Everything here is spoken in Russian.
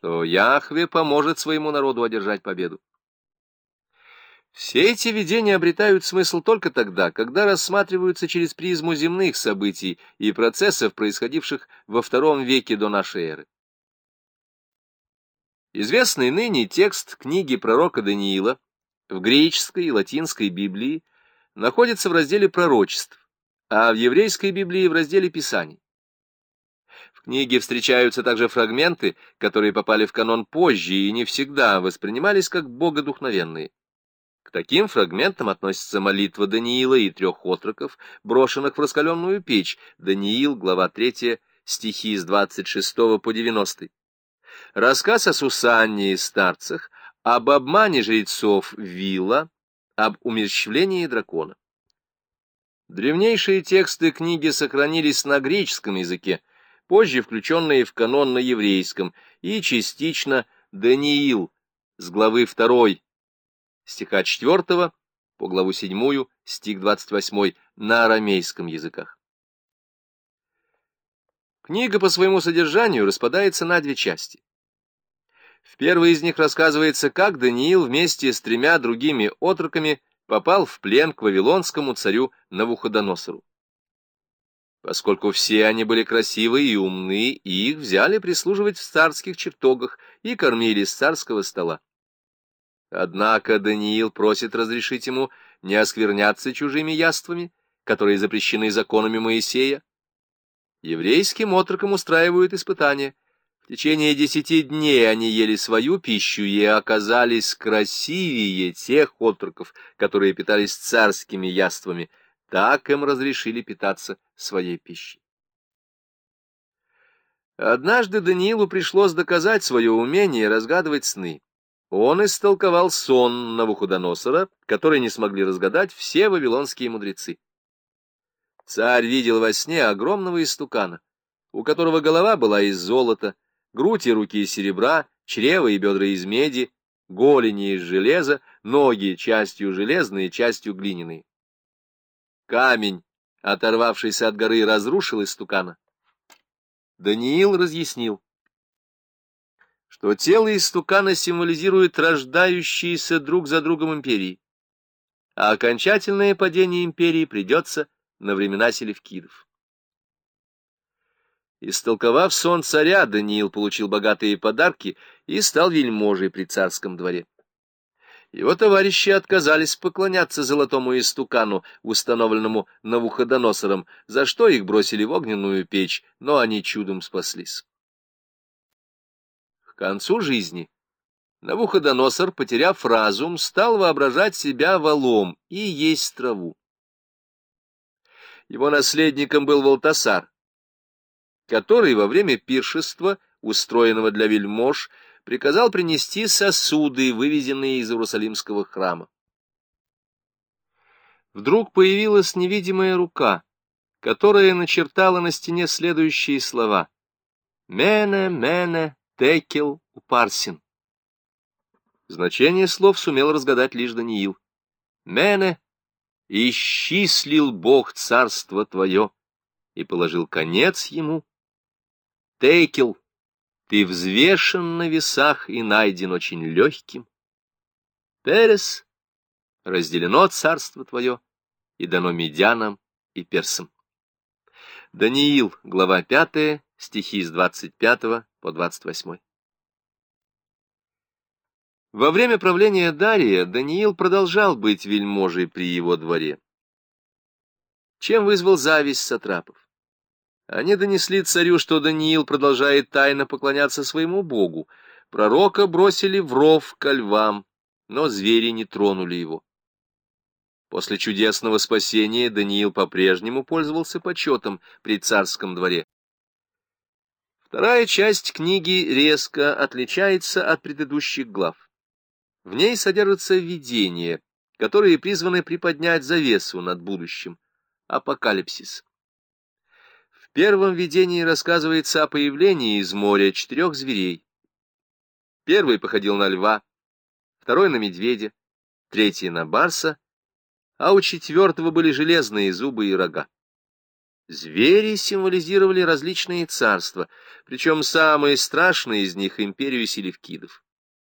что Яхве поможет своему народу одержать победу. Все эти видения обретают смысл только тогда, когда рассматриваются через призму земных событий и процессов, происходивших во втором веке до нашей эры. Известный ныне текст книги пророка Даниила в греческой и латинской Библии находится в разделе пророчеств, а в еврейской Библии в разделе Писаний. Книге встречаются также фрагменты, которые попали в канон позже и не всегда воспринимались как богодухновенные. К таким фрагментам относятся молитва Даниила и трех отроков, брошенных в раскаленную печь, Даниил, глава 3, стихи с 26 по 90. Рассказ о Сусанне и старцах, об обмане жрецов Вилла, об умерщвлении дракона. Древнейшие тексты книги сохранились на греческом языке, позже включенные в канон на еврейском, и частично Даниил с главы 2 стиха 4 по главу 7, стих 28 на арамейском языках. Книга по своему содержанию распадается на две части. В первой из них рассказывается, как Даниил вместе с тремя другими отроками попал в плен к вавилонскому царю Навуходоносору. Поскольку все они были красивые и умны, их взяли прислуживать в царских чертогах и кормили с царского стола. Однако Даниил просит разрешить ему не оскверняться чужими яствами, которые запрещены законами Моисея. Еврейским отрокам устраивают испытания. В течение десяти дней они ели свою пищу и оказались красивее тех отроков, которые питались царскими яствами. Так им разрешили питаться своей пищей. Однажды Даниилу пришлось доказать свое умение разгадывать сны. Он истолковал сон Навуходоносора, который не смогли разгадать все вавилонские мудрецы. Царь видел во сне огромного истукана, у которого голова была из золота, грудь и руки из серебра, чрево и бедра из меди, голени из железа, ноги частью железные, частью глиняные. Камень, оторвавшийся от горы, разрушил истукана. Даниил разъяснил что тело истукана символизирует рождающиеся друг за другом империи, а окончательное падение империи придется на времена селевкидов. Истолковав сон царя, Даниил получил богатые подарки и стал вельможей при царском дворе. Его товарищи отказались поклоняться золотому истукану, установленному Навуходоносором, за что их бросили в огненную печь, но они чудом спаслись концу жизни Навуходоносор, потеряв разум, стал воображать себя валом и есть траву. Его наследником был Волтасар, который во время пиршества, устроенного для вельмож, приказал принести сосуды, вывезенные из Иерусалимского храма. Вдруг появилась невидимая рука, которая начертала на стене следующие слова. «Мене, мене, Текел Упарсин. Значение слов сумел разгадать лишь Даниил. Мене, исчислил Бог царство твое и положил конец ему. Текел, ты взвешен на весах и найден очень легким. Перес, разделено царство твое и дано медянам и персам. Даниил, глава 5, стихи с 25 по 28. Во время правления Дария Даниил продолжал быть вельможей при его дворе, чем вызвал зависть сатрапов. Они донесли царю, что Даниил продолжает тайно поклоняться своему богу. Пророка бросили в ров ко львам, но звери не тронули его. После чудесного спасения Даниил по-прежнему пользовался почетом при царском дворе. Вторая часть книги резко отличается от предыдущих глав. В ней содержатся видения, которые призваны приподнять завесу над будущим, апокалипсис. Первом видении рассказывается о появлении из моря четырех зверей. Первый походил на льва, второй на медведя, третий на барса, а у четвертого были железные зубы и рога. Звери символизировали различные царства, причем самые страшные из них — империю селевкидов.